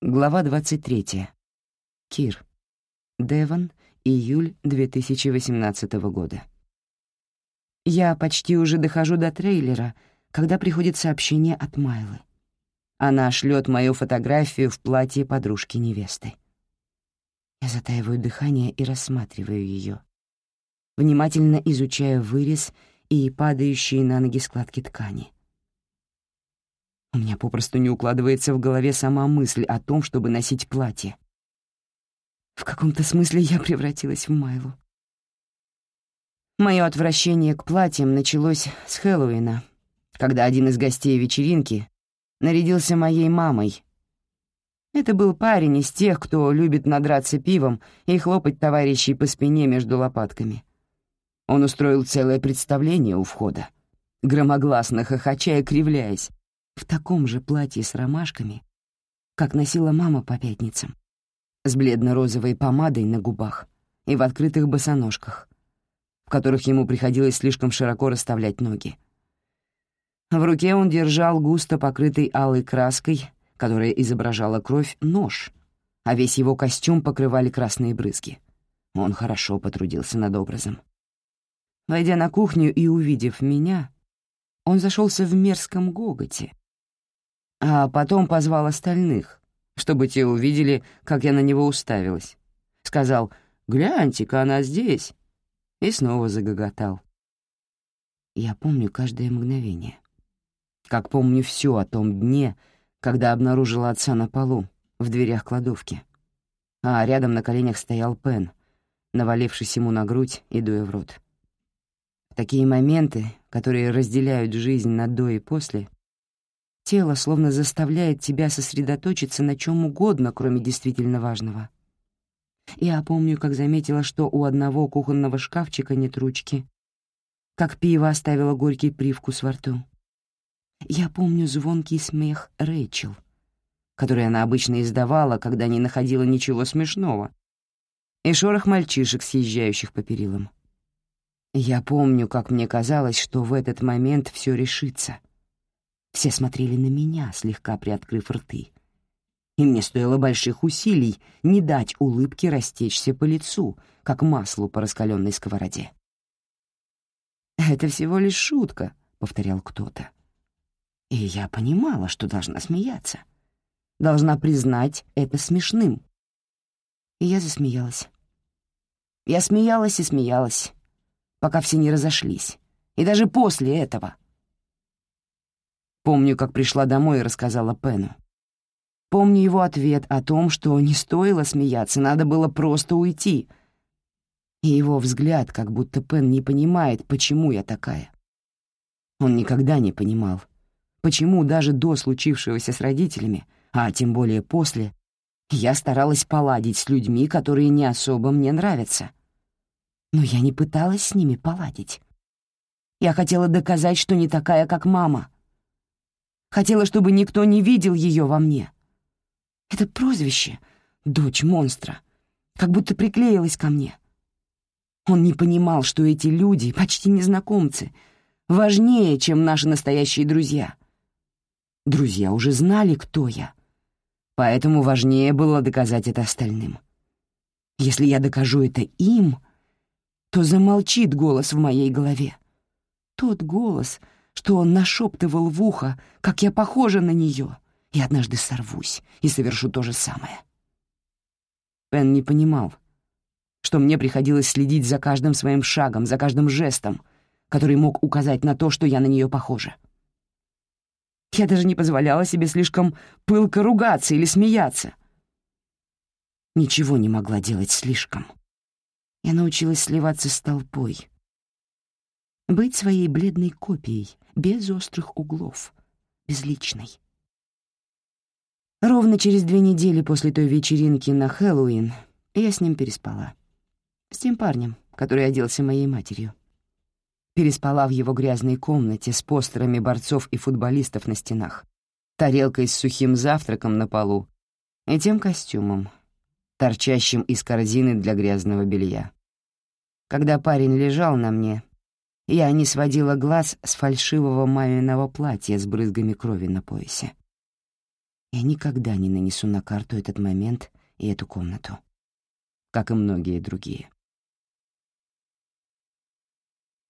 Глава 23. Кир. Девон, июль 2018 года. Я почти уже дохожу до трейлера, когда приходит сообщение от Майлы. Она шлет мою фотографию в платье подружки-невесты. Я затаиваю дыхание и рассматриваю ее, внимательно изучая вырез и падающие на ноги складки ткани — у меня попросту не укладывается в голове сама мысль о том, чтобы носить платье. В каком-то смысле я превратилась в Майлу. Мое отвращение к платьям началось с Хэллоуина, когда один из гостей вечеринки нарядился моей мамой. Это был парень из тех, кто любит надраться пивом и хлопать товарищей по спине между лопатками. Он устроил целое представление у входа, громогласно хохоча и кривляясь, в таком же платье с ромашками, как носила мама по пятницам, с бледно-розовой помадой на губах и в открытых босоножках, в которых ему приходилось слишком широко расставлять ноги. В руке он держал густо покрытый алой краской, которая изображала кровь, нож, а весь его костюм покрывали красные брызги. Он хорошо потрудился над образом. Войдя на кухню и увидев меня, он зашелся в мерзком гоготе, а потом позвал остальных, чтобы те увидели, как я на него уставилась. Сказал «Гляньте-ка, она здесь!» и снова загоготал. Я помню каждое мгновение. Как помню все о том дне, когда обнаружила отца на полу, в дверях кладовки. А рядом на коленях стоял Пен, навалившись ему на грудь и дуя в рот. Такие моменты, которые разделяют жизнь на до и после, Тело словно заставляет тебя сосредоточиться на чем угодно, кроме действительно важного. Я помню, как заметила, что у одного кухонного шкафчика нет ручки, как пиво оставило горький привкус во рту. Я помню звонкий смех Рэйчел, который она обычно издавала, когда не находила ничего смешного, и шорох мальчишек, съезжающих по перилам. Я помню, как мне казалось, что в этот момент все решится — все смотрели на меня, слегка приоткрыв рты. И мне стоило больших усилий не дать улыбке растечься по лицу, как маслу по раскаленной сковороде. «Это всего лишь шутка», — повторял кто-то. И я понимала, что должна смеяться. Должна признать это смешным. И я засмеялась. Я смеялась и смеялась, пока все не разошлись. И даже после этого — Помню, как пришла домой и рассказала Пену. Помню его ответ о том, что не стоило смеяться, надо было просто уйти. И его взгляд, как будто Пен не понимает, почему я такая. Он никогда не понимал, почему даже до случившегося с родителями, а тем более после, я старалась поладить с людьми, которые не особо мне нравятся. Но я не пыталась с ними поладить. Я хотела доказать, что не такая, как мама — Хотела, чтобы никто не видел ее во мне. Это прозвище «дочь монстра» как будто приклеилось ко мне. Он не понимал, что эти люди, почти незнакомцы, важнее, чем наши настоящие друзья. Друзья уже знали, кто я, поэтому важнее было доказать это остальным. Если я докажу это им, то замолчит голос в моей голове. Тот голос — что он нашептывал в ухо, как я похожа на нее, и однажды сорвусь и совершу то же самое. Пен не понимал, что мне приходилось следить за каждым своим шагом, за каждым жестом, который мог указать на то, что я на нее похожа. Я даже не позволяла себе слишком пылко ругаться или смеяться. Ничего не могла делать слишком. Я научилась сливаться с толпой, быть своей бледной копией, без острых углов, безличной. Ровно через две недели после той вечеринки на Хэллоуин я с ним переспала. С тем парнем, который оделся моей матерью. Переспала в его грязной комнате с постерами борцов и футболистов на стенах, тарелкой с сухим завтраком на полу и тем костюмом, торчащим из корзины для грязного белья. Когда парень лежал на мне, я не сводила глаз с фальшивого маминого платья с брызгами крови на поясе. Я никогда не нанесу на карту этот момент и эту комнату, как и многие другие.